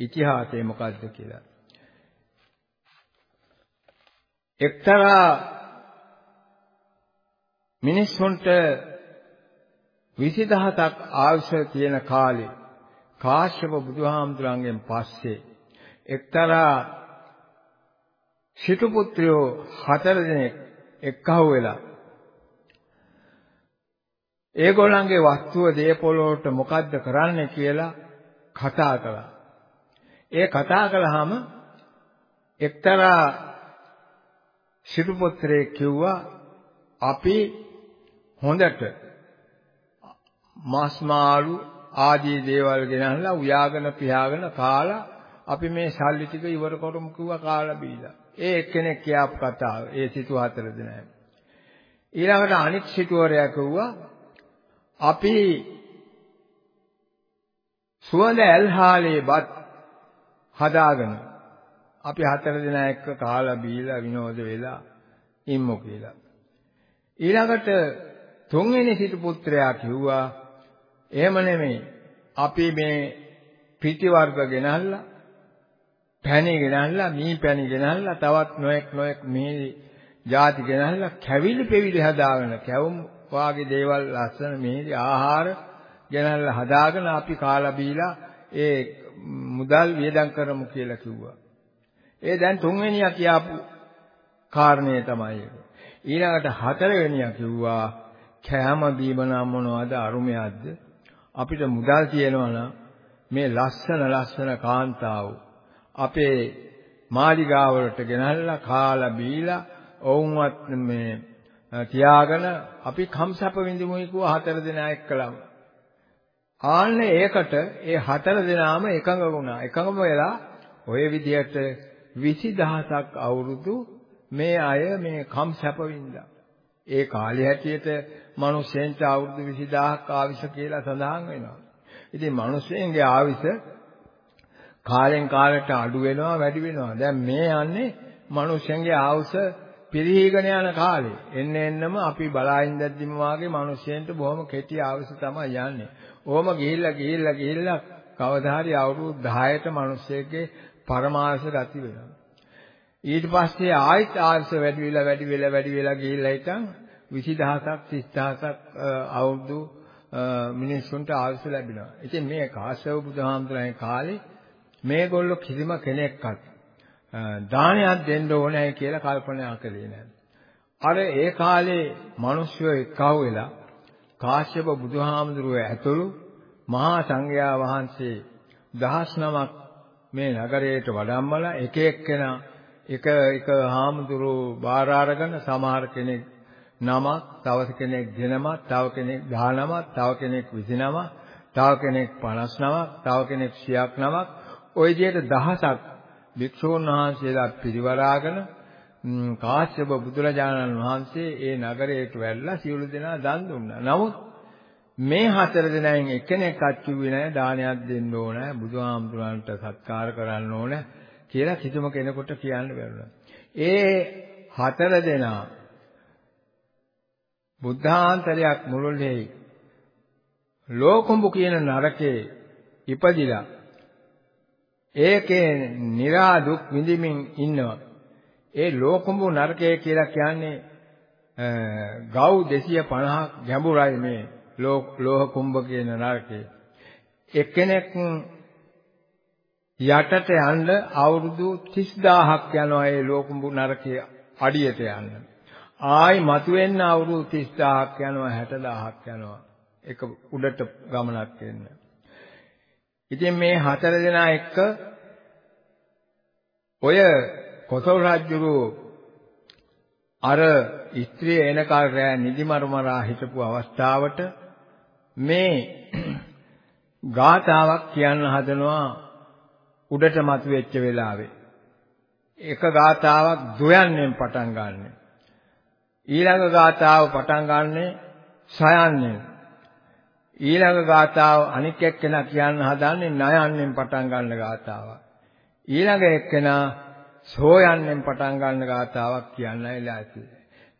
ඉතිහාසය මොකක්ද කියලා. එක්තරා මිනිස්සුන්ට 20000ක් ආයුෂ තියෙන කාලේ කාශ්‍යප බුදුහාමුදුරන්ගෙන් පස්සේ එක්තරා සිටු පුත්‍රයෝ හතර දෙනෙක් එක්කහුව වෙලා ඒගොල්ලන්ගේ වස්තුව දේපොළ වලට මොකද්ද කරන්න කියලා කතා කළා. ඒ කතා කළාම එක්තරා සිටු පුත්‍රයෙක් කිව්වා අපි හොඳට මාස් මාළු ආදී දේවල් ගෙනල්ලා උයාගෙන පියාගෙන කාලා අපි මේ සල්ලි ටික ඉවර කරමු කිව්වා කාලා බීලා. ඒ එක්කෙනෙක් කියාපු කතාව. ඒ සිටු හතර දෙනා. ඊළඟට අනිත් සිටුවරයා කිව්වා අපි සුවඳ ඇල්හාලේ බත් හදාගෙන අපි හතර දෙනා එක්ක කාලා බීලා විනෝද වෙලා ඉම්මු කියලා. ඊළඟට තුන්වෙනි සිටු පුත්‍රයා කිව්වා එහෙම නෙමෙයි. අපි මේ පිටි වර්ග ගෙනල්ලා පැණි ගෙනල්ලා මී පැණි ගෙනල්ලා තවත් නොඑක් නොඑක් මේ ಜಾති ගෙනල්ලා කැවිලි පෙවිලි හදාගෙන කැවුම් වාගේ දේවල් ලස්සන මේ ආහාර ගෙනල්ලා හදාගෙන අපි කාලා බීලා ඒ මුදල් වියදම් කරමු කියලා කිව්වා. ඒ දැන් තුන්වෙනියා කියාපු කාරණේ තමයි ඒක. ඊළඟට හතරවෙනියා කිව්වා කෑම බීම නම් මොනවද අරුමයක්ද අපිට මුදල් තියෙනවා නම් මේ ලස්සන ලස්සන කාන්තාව අපේ මාලිගාවලට ගෙනල්ලා කාලා බීලා ඔවුන්වත් මේ තියාගෙන අපි කම්සප විඳිමුයි කිව්ව හතර දෙනා එක්කලම. ආන්නේ ඒකට ඒ හතර දෙනාම එකඟ වුණා. එකඟම වෙලා ওই විදිහට 20000ක් අවුරුදු මේ අය මේ කම්සප විඳා. ඒ කාලේ හැටියට මිනිස්සෙන්ට අවුරුදු 20000ක් ආවිෂ කියලා සඳහන් වෙනවා. ඉතින් මිනිස්සෙන්ගේ ආවිෂ කාලෙන් කාලට අඩු වෙනවා වැඩි වෙනවා. දැන් මේ යන්නේ මිනිස්සෙන්ගේ ආවුස පිරිහීගෙන යන කාලේ. එන්න එන්නම අපි බලාගෙන දැද්දිම වාගේ මිනිස්සෙන්ට බොහොම කෙටි ආවුස තමයි යන්නේ. ඕම ගිහිල්ලා ගිහිල්ලා ගිහිල්ලා කවදා හරි අවුරුදු 10ට මිනිස්සෙක්ගේ පරමාර්ථ ගති වෙනවා. ඊට පස්සේ ආයෙත් ආයුෂ වැඩි වෙලා වැඩි වෙලා වැඩි වෙලා ගිහිල්ලා හිටන් 20000ක් 30000ක් අවුරුදු මිනිස්සුන්ට ආයුෂ ලැබෙනවා. ඉතින් මේ කාශ්‍යප බුදුහාමුදුරන්ගේ කාලේ මේගොල්ලෝ කිසිම කෙනෙක්වත් දානයක් දෙන්න ඕනේ කියලා කල්පනා කළේ නැහැ. අර ඒ කාලේ මිනිස්සු එක්කව වෙලා කාශ්‍යප බුදුහාමුදුරුවෝ ඇතුළු මහා සංඝයා වහන්සේ දහස් නමක් මේ නගරයට වඩම්මලා එක එක්කෙනා එක එක හාමුදුරුවෝ බාර අරගෙන සමහර කෙනෙක් නමක්, තව කෙනෙක් දෙනමක්, තව කෙනෙක් 19ක්, තව කෙනෙක් 29ක්, තව කෙනෙක් 59ක්, තව කෙනෙක් 100ක් නමක් ওই විදිහට දහසක් භික්ෂූන් වහන්සේලා පිරිවරාගෙන කාශ්‍යප බුදුරජාණන් වහන්සේ ඒ නගරයට වැල්ලා සියලු දෙනා දන් දුන්නා. නමුත් මේ හතර දෙනායින් එක්කෙනෙක්වත් කිව්වේ නැහැ දානයක් දෙන්න ඕන, බුදුහාමුදුරන්ට සත්කාර කරන්න ඕන කියලා කිසිම කෙනෙකුට කියන්න බැරුණා. ඒ හතර දෙනා බුද්ධාන්තරයක් මුළුල්ලේ ලෝකුඹු කියන නරකේ ඉපදිලා ඒකේ निरा දුක් විඳින්මින් ඉන්නවා. ඒ ලෝකුඹු නරකය කියලා කියන්නේ ගව් 250ක් ගැඹුරයි මේ ලෝහ කුඹ කියන නරකය. එක්කෙනෙක් යටට යන්න අවුරුදු 30000ක් යනවා ඒ ලෝකුඹු නරකයේ අඩියට යන්න. ආයි මතුවෙන්න අවුරුදු 30000ක් යනවා 60000ක් යනවා. ඒක උඩට ගමනක් එන්න. ඉතින් මේ හතර දෙනා එක්ක ඔය කොසල් රජුරු අර ස්ත්‍රිය එනකල් රෑ නිදිමරමරා හිටපු අවස්ථාවට මේ ගාතාවක් කියන්න හදනවා උඩට මතුවෙච්ච වෙලාවේ එක ගාතාවක් දුයන්නෙන් පටන් ගන්න. ඊළඟ ගාතාව පටන් ගන්නෙ සයන්නෙන්. ඊළඟ ගාතාව අනික් එක්කෙනා කියන්න හදන්නේ නයන්නෙන් පටන් ගන්න ගාතාවක්. ඊළඟ එක්කෙනා සෝයන්නෙන් පටන් ගන්න ගාතාවක් කියන්නයි ඇති.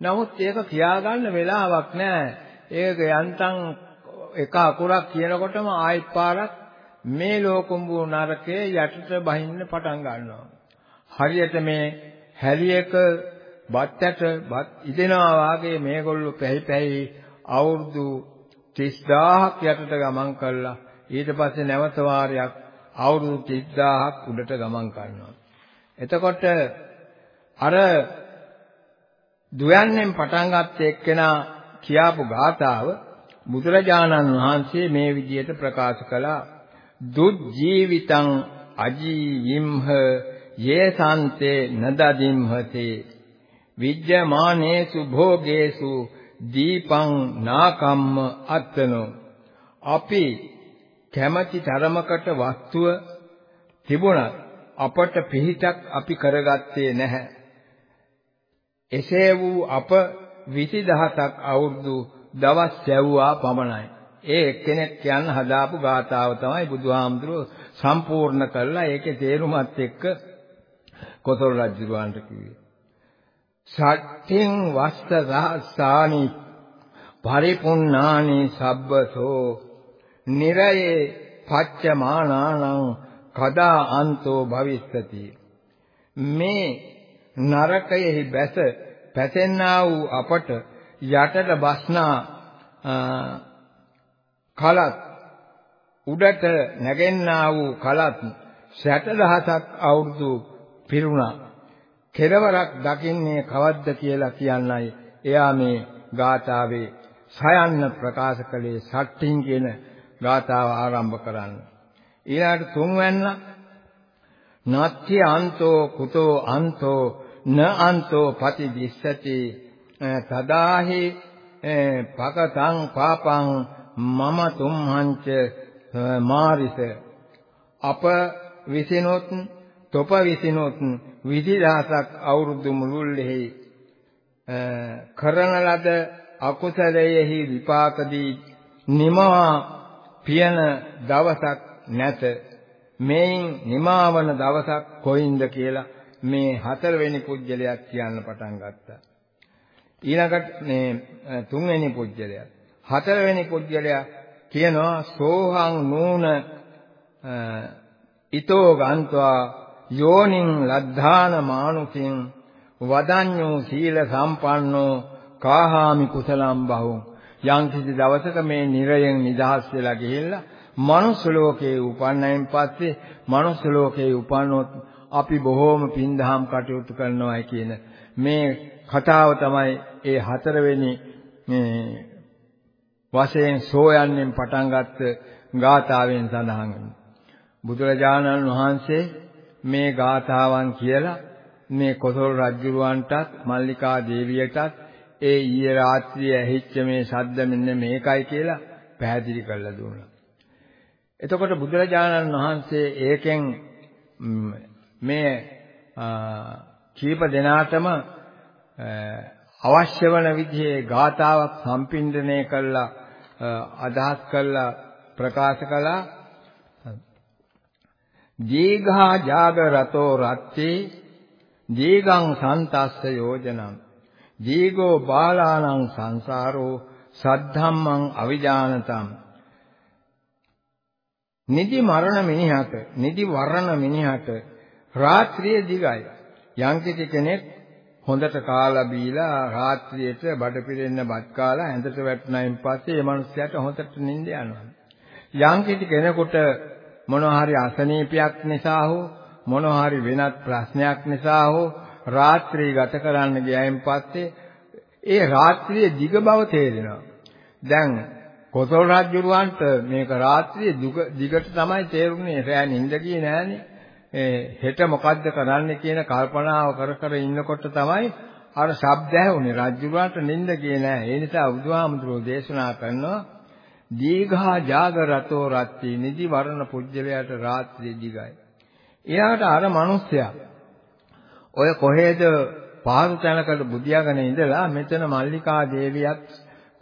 නමුත් ඒක කියාගන්න වෙලාවක් නැහැ. ඒක යන්තම් එක අකුරක් කියනකොටම ආයෙත් පාරක් මේ ලෝකුඹු නරකයේ යටට බහින්න පටන් ගන්නවා. හරියට මේ හැලියක බත්තට බත් ඉදෙනවා වාගේ මේගොල්ලෝ පැහි පැහි අවුරුදු 30000ක් යටට ගමන් කළා. ඊට පස්සේ නැවත වාරයක් අවුරුදු 30000ක් උඩට ගමන් කරනවා. එතකොට අර දුයන්නෙන් පටන් ගත්ත එක්කෙනා කියාපු ගාතාව බුදුරජාණන් වහන්සේ මේ විදිහට ප්‍රකාශ කළා. දුජ්ජීවිතං අජීවිම්හ යේසන්තේ නදදිම්හතේ විද්‍යමානේසු භෝගේසු දීපං නාකම්ම අත්තනෝ අපි කැමැති තරමකට වස්තුව තිබුණත් අපට පිහිටක් අපි කරගත්තේ නැහැ. එසේ වූ අප 20000ක් අවුරුදු දවස් සැවුවා පමණයි. ඒ එක්කෙනෙක් කියන්න හදාපු ගාතාව තමයි බුදුහාමුදුරුවෝ සම්පූර්ණ කළා. ඒකේ තේරුමත් එක්ක කොසල් රජුරවන්ට කිව්වේ. සත්‍යෙන් වස්ත රහසානි පරිපුන්නානි සබ්බසෝ නිරයේ පච්චමානානං කදා අන්තෝ භවිස්සති මේ නරකයෙහි බැස පැසෙන්නා වූ අපට යටට බස්නා කලත් උඩට නැගෙන්නා වූ කලත් 60000ක් අවුරුදු පිරුණා කෙලවරක් දකින්නේ කවද්ද කියලා කියන්නයි එයා මේ ගාථාවේ සයන්න ප්‍රකාශ කළේ සට්ටින් කියන ගාථාව ආරම්භ කරන්න. ඊළඟට තුන්වැන්න නත්ති අන්තෝ කුතෝ අන්තෝ න අන්තෝ පටිදිස්සති තදාහි පකතං පාපං මම තුම්හංච මාරිස. අප විසිනොත් තොප විසිනොත් විදිදාසක් අවුරුදු මුළුල්ලෙහි කරන ලද අකුසලයෙහි විපාකදී නිමවා පියන දවසක් නැත. මේන් නිමාවන දවසක් කොයින්ද කියලා මේ හතරවෙනි පුජ්‍යලයක් කියන්න පටන් ගත්තා. ඊළඟට මේ තුන්වෙනි පුජ්‍යලයා හතරවෙනි පුජ්‍යලයා කියනවා සෝහං නූන ඊතෝ ගන්්වා යෝනින් ලද්ධාන මානුසින් වදඤ්ඤෝ සීල සම්පන්නෝ කාහාමි කුසලම් බහුං. යම් කිසි දවසක මේ නිරයෙන් නිදහස් වෙලා ගිහිල්ලා මනුස්ස ලෝකේ උපන්නයින් පස්සේ මනුස්ස ලෝකේ උපන්නොත් අපි බොහෝම පින්දහම් කටයුතු කරනවායි කියන මේ කතාව තමයි ඒ හතරවෙනි මේ වශයෙන් සෝයන්නෙන් පටන් ගත්ත ගාථාවෙන් සඳහන් වෙනවා බුදුරජාණන් වහන්සේ මේ ගාථාවන් කියලා මේ කොසල් රජුරවන්ටත් මල්ලිකා දේවියටත් ඒ ඊයේ රාත්‍රියේ ඇහිච්ච මේ ශබ්ද මෙන්න මේකයි කියලා පැහැදිලි කරලා දුන්නා. එතකොට බුදුරජාණන් වහන්සේ ඒකෙන් මේ කීප දෙනාටම අවශ්‍ය වන විදිහේ ගාතාවක් සම්පින්දනය කළා අදහස් කළා ප්‍රකාශ කළා. දීඝා ජාගරතෝ රත්තේ දීගං සන්තස්ස යෝජනං. දීගෝ බාලානං සංසාරෝ සද්ධම්මං අවිජානතම් නිදි මරණ මිනිහට නිදි වරණ මිනිහට රාත්‍රිය දිගයි. යම්කිසි කෙනෙක් හොඳට කාලා බීලා රාත්‍රියේට බඩ පිරෙන්න බත් කාලා ඇඳට වැටුණයින් පස්සේ ඒ මනුස්සයාට හොඳට නිින්ද යනවා යම්කිසි කෙනෙකුට මොනවා හරි අසනීපයක් නිසා හෝ මොනවා හරි වෙනත් ප්‍රශ්නයක් නිසා හෝ රාත්‍රී ගත කරන්න ගියයින් පස්සේ ඒ රාත්‍රියේ දිග බව තේරෙනවා. දැන් කොසල් රජුරවන්ට මේක රාත්‍රියේ දිගට තමයි තේරුනේ රෑ නිින්ද ගියේ නෑනේ. ඒ හෙට මොකද්ද කරන්න කියන කල්පනාව කර කර ඉන්නකොට තමයි අර ශබ්ද ඇහුනේ රජුරවන්ට නිින්ද ගියේ නෑ. ඒ නිසා බුදුහාමුදුරෝ දේශනා කරනවා දීඝා ජාගරතෝ රත්ති නිදි වරණ පුජ්‍යලයට රාත්‍රියේ දිගයි. එයාට අර මිනිස්සයා ඔය කොහෙද පාරු තැනකට බුදියාගෙන ඉඳලා මෙතන මල්ලිකා දේවියත්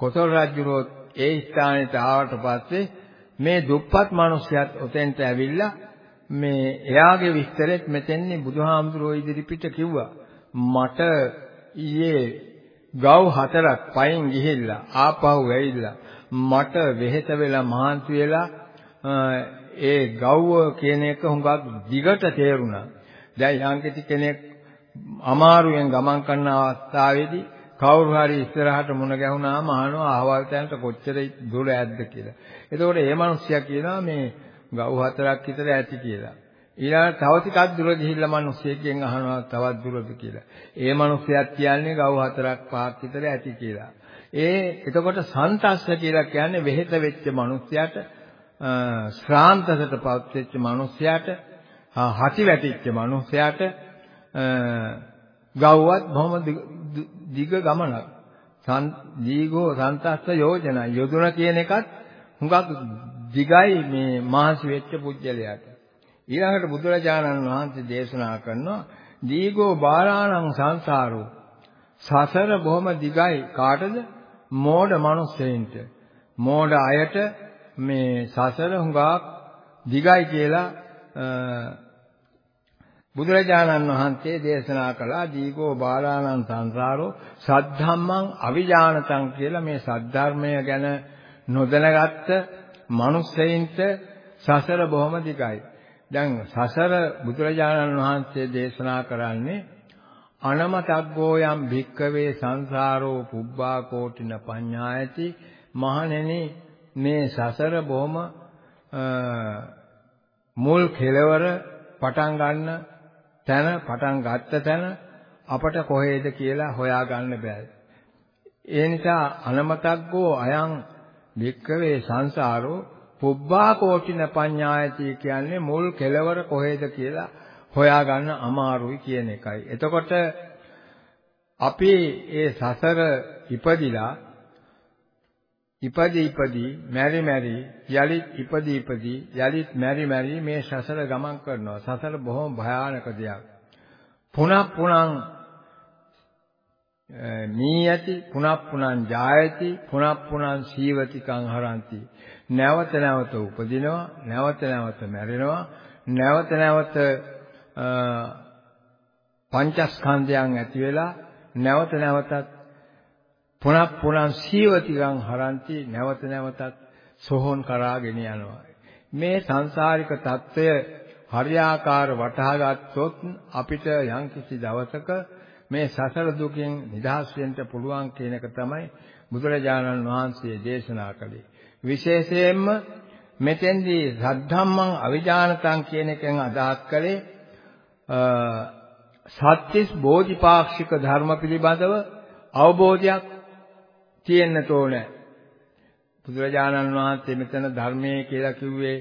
කොසල් රජුරෝ ඒ ස්ථානෙට ආවට පස්සේ මේ දුප්පත් මිනිස්සයත් ඔතෙන්ට ඇවිල්ලා මේ එයාගේ විස්තරෙත් මෙතෙන්නේ බුදුහාමුදුරුවෝ ඉදිරිපිට කිව්වා මට ඊයේ ගව් හතරක් පයින් ගිහිල්ලා ආපහු ඇවිල්ලා මට වෙහෙත වෙලා මහන්සි වෙලා ඒ ගව්ව කියන එක හුඟක් දිගට තේරුණා. දැන් යම්කිසි කෙනෙක් අමාරුවෙන් ගමන් කරන අවස්ථාවේදී කවුරු හරි ඉස්සරහට මුණ ගැහුණාම අහනවා අහවල් තැනට කොච්චර දුර ඇද්ද කියලා. එතකොට ඒ මිනිස්සයා කියනවා මේ ගව් හතරක් විතර ඇති කියලා. ඊළඟ තව ටිකක් දුර ගිහිල්ලා මිනිස්සෙක්ගෙන් අහනවා තවත් දුරද කියලා. ඒ මිනිස්සයාත් කියන්නේ ගව් හතරක් පහක් විතර ඇති කියලා. ඒ එතකොට සන්තස්ස කියලා කියන්නේ වෙහෙත වෙච්ච මිනිසයාට ශ්‍රාන්තසටපත් වෙච්ච මිනිසයාට හති වැටිච්ච මිනිසයාට ගව්වත් බොහොම දිග ගමනක්. දීගෝ සන්තස්ස යෝජනා යොදුන කියන එකත් හුඟක් දිගයි මේ මහසි වෙච්ච පුජ්‍යලයට. ඊළඟට බුදුරජාණන් වහන්සේ දේශනා කරනවා දීගෝ බාලාණං සංසාරෝ. සසර බොහොම දිගයි. කාටද? මෝඩ මිනිස්සෙයින්ට. මෝඩ අයට මේ සසර හුඟක් දිගයි කියලා බුදුරජාණන් වහන්සේ දේශනා කළා. දීගෝ බාලානං සංසාරෝ. සද්ධම්මං අවිජානතං කියලා මේ සද්ධර්මය ගැන නොදැනගත්ත මිනිස්සෙයින්ට සසර බොහොම දිගයි. දැන් සසර බුදුරජාණන් වහන්සේ දේශනා කරන්නේ අනමතග්ගෝ යම් භික්කවේ සංසාරෝ පුබ්බා කෝටින පඤ්ඤායති මහණෙනි මේ සසර බොහොම මුල් කෙලවර පටන් ගන්න තැන පටන් ගත්ත තැන අපට කොහේද කියලා හොයාගන්න බෑ. ඒ නිසා අනමතග්ගෝ අයං භික්කවේ සංසාරෝ පුබ්බා කෝටින පඤ්ඤායති කියන්නේ මුල් කෙලවර කොහෙද කියලා හොයාගන්න අමාරුයි කියන එකයි. එතකොට අපි ඒ සසර ඉපදිලා ඉපදී ඉපදී මැරි මැරි යලිත් ඉපදී ඉපදී යලිත් මැරි මැරි මේ සසර ගමන් කරනවා. සසර බොහොම භයානක දෙයක්. පුනක් පුනං මේ යති පුනප්පුනං ජායති පුනප්පුනං සීවති කං හරಂತಿ නැවත නැවත උපදිනවා නැවත නැවත මැරෙනවා නැවත නැවත පංචස්කන්ධයන් ඇති වෙලා නැවත නැවතත් පුනප්පුනං සීවති කං හරಂತಿ නැවත නැවතත් සෝහන් කරාගෙන යනවා. මේ සංසාරික తত্ত্বය හරියාකාර වටහා ගත්තොත් අපිට යම්කිසි දවසක මේ සසර දුකින් නිදහස් වෙන්න පුළුවන් කියන එක තමයි බුදුරජාණන් වහන්සේ දේශනා කළේ. විශේෂයෙන්ම මෙතෙන්දී සද්ධම්මං අවිජානතං කියන එකෙන් අදහස් කළේ සත්‍තිස් බෝධිපාක්ෂික ධර්ම පිළිබඳව අවබෝධයක් තියෙන්න ඕනේ. බුදුරජාණන් වහන්සේ මෙතන ධර්මයේ කියලා කිව්වේ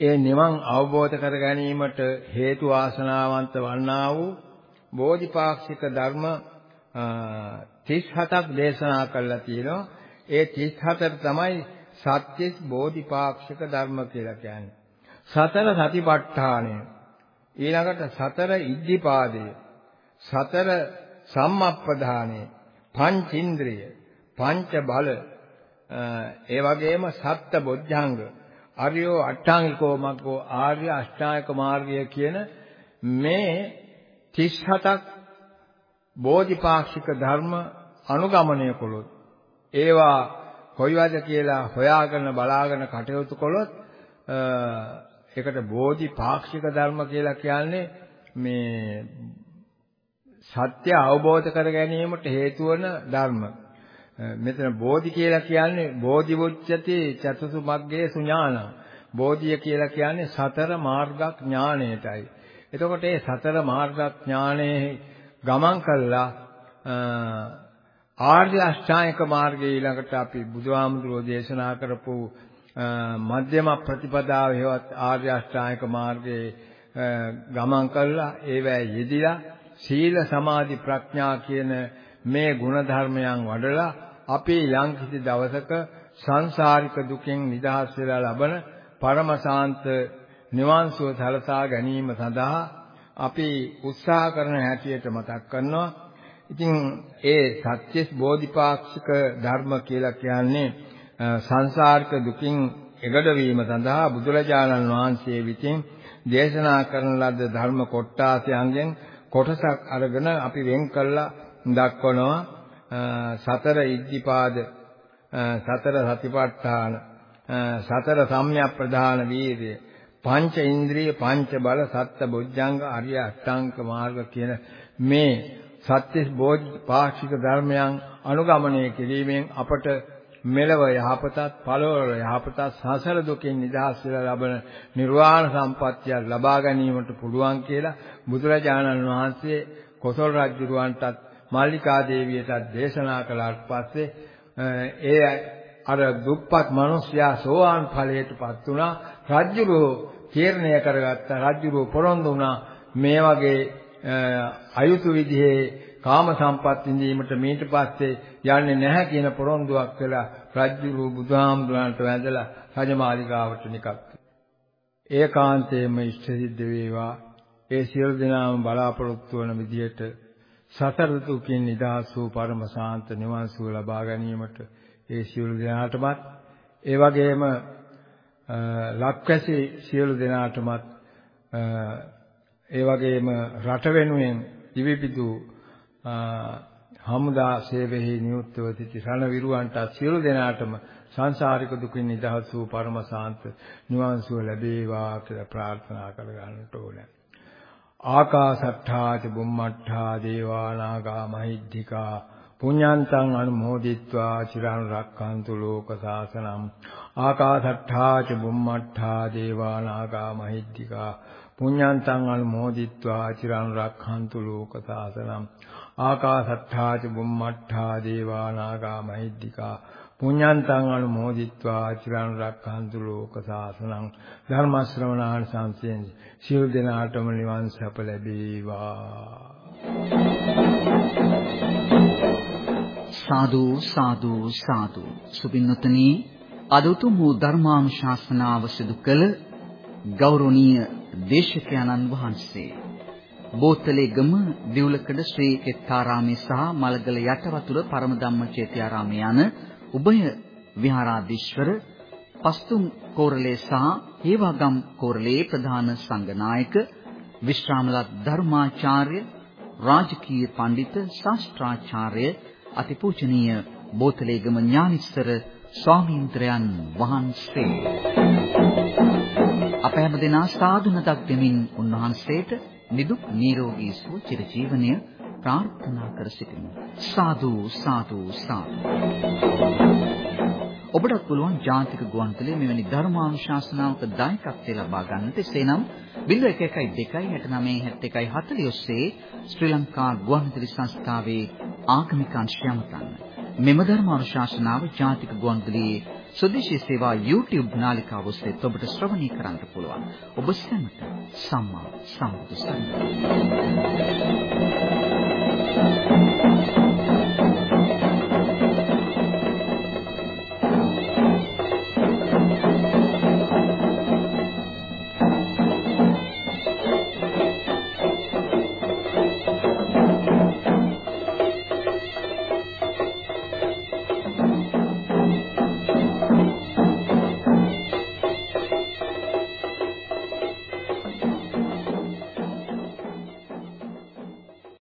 ඒ නිවන් අවබෝධ කර ගැනීමට හේතු ආසනාවන්ත වන්නා වූ බෝධිපාක්ෂික ධර්ම 37ක් දේශනා කළා තියෙනවා. ඒ 34 තමයි සත්‍යිස් බෝධිපාක්ෂික ධර්ම කියලා කියන්නේ. සතර සතිපට්ඨානය. ඊළඟට සතර ඉද්ධිපාදය. සතර සම්මප්පදානය පංචින්ද්‍රිය. පංච බල. ඒ වගේම සත්ත බොද්ධංග. ආර්යෝ අෂ්ටාංගිකෝ මග්ගෝ ආර්ය අෂ්ටායක මාර්ගය කියන මේ 37ක් බෝධිපාක්ෂික ධර්ම අනුගමනය කළොත් ඒවා කොයිවද කියලා හොයාගෙන බලාගෙන කටයුතු කළොත් ඒකට බෝධිපාක්ෂික ධර්ම කියලා කියන්නේ මේ සත්‍ය අවබෝධ කර ගැනීමට හේතු වන ධර්ම. මෙතන බෝධි කියලා කියන්නේ බෝධි වුච්චති චතුසු මග්ගේ සුඥාන. බෝධිය කියලා කියන්නේ සතර මාර්ගක් ඥාණයටයි. එතකොට මේ සතර මාර්ගක් ඥානයේ ගමන් කළා ආර්ය අෂ්ටාංගික මාර්ගයේ ඊළඟට අපි බුදුහාමුදුරෝ දේශනා කරපු මධ්‍යම ප්‍රතිපදාව හේවත් ආර්ය අෂ්ටාංගික මාර්ගයේ ගමන් කළා ඒවැ යෙදිලා සීල සමාධි ප්‍රඥා කියන මේ ගුණ ධර්මයන් වඩලා අපි යම්කිසි දවසක සංසාරික දුකෙන් නිදහස් වෙලා ලබන පරම ශාන්ත නිවන් සුව සලසා ගැනීම සඳහා අපි උත්සාහ කරන හැටියට මතක් කරනවා. ඉතින් ඒ සත්‍යස් බෝධිපාක්ෂික ධර්ම කියලා කියන්නේ සංසාරික දුකින් එගඩ වීම සඳහා බුදුරජාණන් වහන්සේ විසින් දේශනා කරන ලද ධර්ම කොටාසයන්ගෙන් කොටසක් අරගෙන අපි වෙන් කළා දක්වනවා සතර ඉද්ධිපාද සතර සතිපට්ඨාන සතර සම්‍යක් ප්‍රධාන වීර්ය පංච ඉන්ද්‍රිය පංච බල සත්ත බොජ්ජංග අරිය අෂ්ටාංග මාර්ග කියන මේ සත්‍ය බෝධි පාක්ෂික ධර්මයන් අනුගමනය කිරීමෙන් අපට මෙලව යහපතත් පළවල යහපතත් සසර දුකින් නිදහස් වෙලා ලබන නිර්වාණ සම්පත්තිය ලබා ගැනීමට පුළුවන් කියලා බුදුරජාණන් වහන්සේ කොසල් රජුරවන්ටත් මාලිකා දේවියටත් දේශනා කළාට පස්සේ ඒ අර දුප්පත් මිනිසයා සෝවාන් ඵලයටපත් වුණා රජුරෝ තීරණය කරගත්ත රජුරෝ පොරොන්දු වුණා මේ වගේ අයුතු විදිහේ කාම සම්පත් විඳීමට මීට පස්සේ යන්නේ නැහැ කියන පොරොන්දුවක් කළා රජුරු බුදුහාමුදුරන්ට වැඳලා රජමාලිගාවට නිකක්. ඒකාන්තයෙන්ම ඉෂ්ට සිද්ධ වේවා. ඒ සියලු දෙනාම බලාපොරොත්තු වන විදිහට සතර දුකින් නිදහස් වූ පරම ශාන්ත නිවන් සුව ලබා ගැනීමට ඒ සියලු දෙනාටමත් ඒ වගේම ලක්වැසි සියලු දෙනාටමත් ඒ වගේම රට වෙනුවෙන් දිවිපිදු හමුදා සේවයේ නියුක්තව සිටි රණවිරුවන්ට සියලු දෙනාටම සංසාරික දුකින් නිදහස් වූ පරම ශාන්ත නිවන් සුව ලැබේවා කියලා ප්‍රාර්ථනා කර ගන්නට ඕනේ. ආකාසට්ඨා ච බුම්මට්ඨා දේවානාගා මහිද්దికා පුඤ්ඤාන්තං අනුමෝදිත්වා චිරාන් රක්ඛන්තු ලෝක සාසනං ආකාසට්ඨා ච බුම්මට්ඨා දේවානාගා මහිද්దికා පුඤ්ඤාන්තං අනුමෝදිත්වා චිරාන් රක්ඛන්තු ලෝක සාසනං ආකාසට්ඨා ච බුම්මට්ඨා දේවානාගා මහිද්దికා පුඤ්ඤන්තං අනුමෝදිත්වා චිරානුරක්ඛන්තු ලෝක සාසනං ධර්ම ශ්‍රවණාන් සංසයෙන් සියලු දෙනාටම නිවන් සප ලැබේවා. සාදු සාදු සාදු. සුපින්නතනි අද උතුම් වූ ධර්මානුශාසනාව සිදු කළ ගෞරවනීය දේශකයන්න් වහන්සේ බෝතලේගම දිවුලකඩ ශ්‍රී කෙත්තාරාමේ සහ මලගල යටවතුර පරම ධම්මචේතියාරාමේ යන උභය විහාරාධීශ්වර පස්තුම් කෝරළේ සහ හේවාගම් කෝරළේ ප්‍රධාන සංඝනායක විශ්‍රාමලත් ධර්මාචාර්ය රාජකීය පඬිත ශාස්ත්‍රාචාර්ය අතිපූජනීය බෝතලේගම ඥානිස්සර ස්වාමීන්ද්‍රයන් වහන්සේ. අප හැම දෙනා සාදුනතක් දෙමින් උන්වහන්සේට නිදුක් නිරෝගී සුව චිර ජීවනය ප්‍රාර්ථනා කර සිටිමු. සාදු සාදු සාදු. ඔබට පුළුවන් ජාතික ගුවන්විදුලියේ මෙවැනි ධර්මානුශාසනාවක දායකත්වය ලබා ගන්නට එසේනම් 0112 69 71 40 ඔස්සේ ශ්‍රී ලංකා ගුවන්විදුලි සංස්ථාවේ ආගමික අංශය අමතන්න. මෙම ධර්මානුශාසනාව ජාතික ගුවන්විදුලියේ ස්වදේශී සේවා YouTube නාලිකාව ඔස්සේ ඔබට ශ්‍රවණය කරන්න පුළුවන්. ඔබ සැමට සම්මා සම්බුදු සරණයි. Thank you.